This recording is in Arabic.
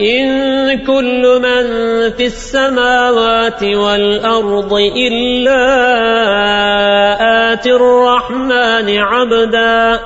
إن كل من في السماوات والأرض إلا آت الرحمن عبداً